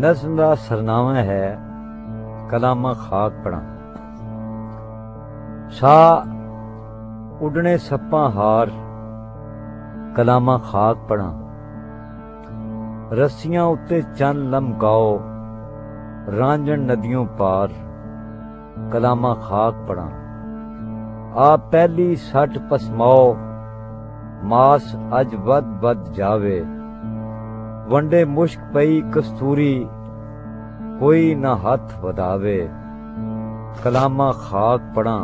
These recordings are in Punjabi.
ਨਜ਼ਮ ਦਾ ਸਰਨਾਮਾ ਹੈ ਕਲਾਮਾ ਖਾਕ ਪੜਾ ਸ਼ਾ ਉਡਣੇ ਸੱਪਾਂ ਹਾਰ, ਕਲਾਮਾ ਖਾਕ ਪੜਾ ਰੱਸੀਆਂ ਉੱਤੇ ਚੰਨ ਲਮਕਾਓ ਰਾਂਝਣ ਨਦੀਆਂ ਪਾਰ, ਕਲਾਮਾ ਖਾਕ ਪੜਾ ਆ ਪਹਿਲੀ ਸੱਟ ਪਸਮਾਓ, ਮਾਸ ਅਜ ਵੱਧ ਵੱਧ ਜਾਵੇ। ਵੰਡੇ ਮੁਸ਼ਕ ਪਈ ਕਸਤੂਰੀ ਕੋਈ ਨਾ ਹੱਥ ਵਧਾਵੇ ਕਲਾਮਾ ਖਾਕ ਪੜਾ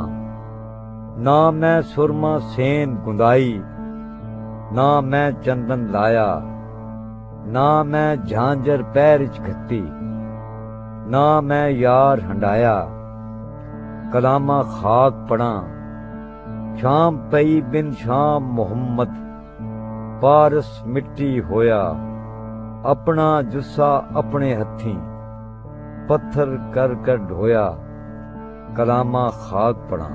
ਨਾ ਮੈਂ ਸੁਰਮਾ ਸੇਨ ਗੁੰਦਾਈ ਨਾ ਮੈਂ ਚੰਦਨ ਲਾਇਆ ਨਾ ਮੈਂ ਝਾਂਜਰ ਪੈਰ ਚ ਘੱਤੀ ਨਾ ਮੈਂ ਯਾਰ ਹੰਡਾਇਆ ਕਲਾਮਾ ਖਾਕ ਪੜਾ ਸ਼ਾਮ ਪਈ ਬਿਨ ਸ਼ਾਮ ਮੁਹੰਮਦ ਪਾਰਸ ਮਿੱਟੀ ਹੋਇਆ ਆਪਣਾ ਜੁੱਸਾ ਆਪਣੇ ਹੱਥੀਂ। ਪੱਥਰ ਕਰ ਕਰ ਢੋਇਆ, ਕਲਾਮਾ ਖਾਕ ਪੜਾ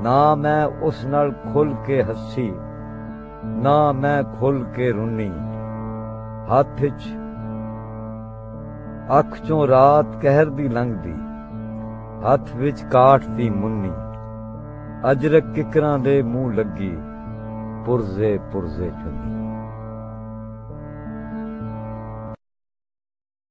ਨਾ ਮੈਂ ਉਸ ਨਾਲ ਖੁੱਲ ਕੇ ਹੱਸੀ, ਨਾ ਮੈਂ ਖੁੱਲ ਕੇ ਰੁੰਨੀ। ਹੱਥ 'ਚ ਅੱਖ ਚੋਂ ਰਾਤ ਕਹਿਰ ਦੀ ਲੰਘਦੀ, ਹੱਥ ਵਿੱਚ ਕਾਠ ਦੀ ਮੁੰਨੀ। ਅਜਰਕ ਕਿਕਰਾਂ ਦੇ ਮੂੰਹ ਲੱਗੀ, ਪੁਰਜ਼ੇ ਪੁਰਜ਼ੇ ਚੁੰਨੀ।